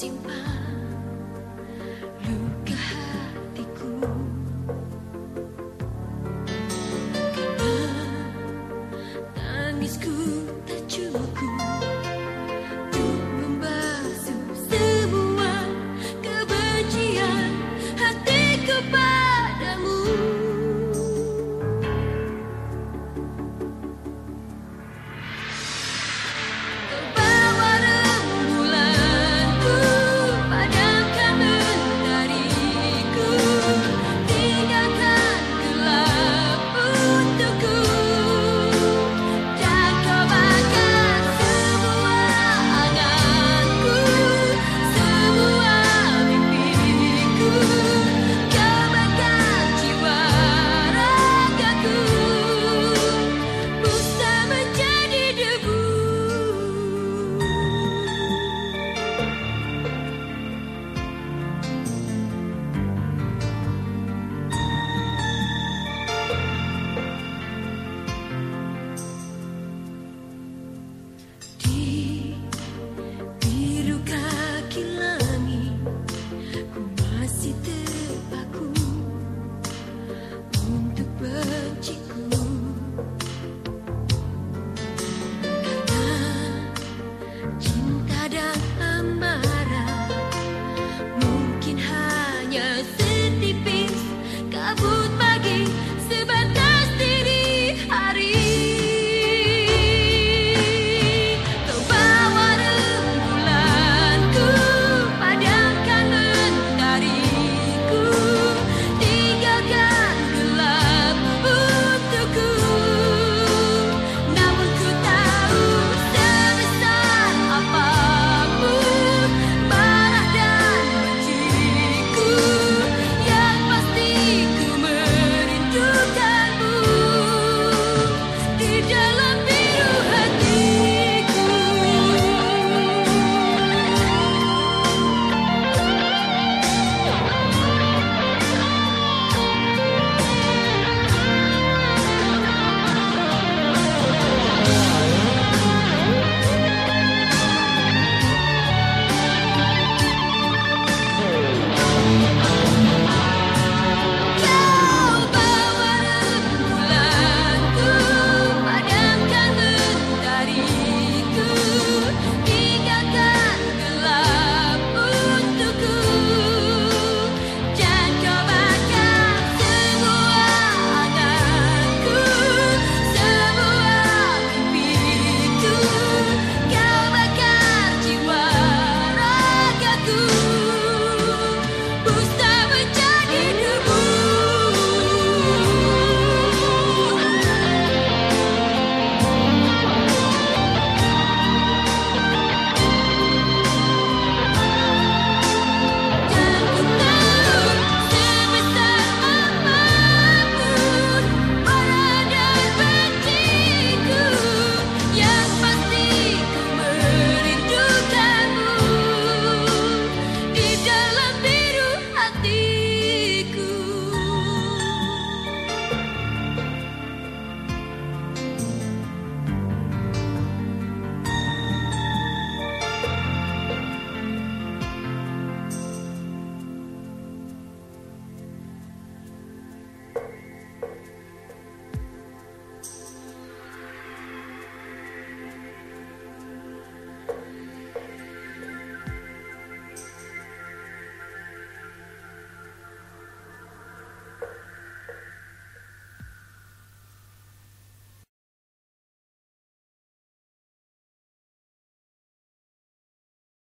进化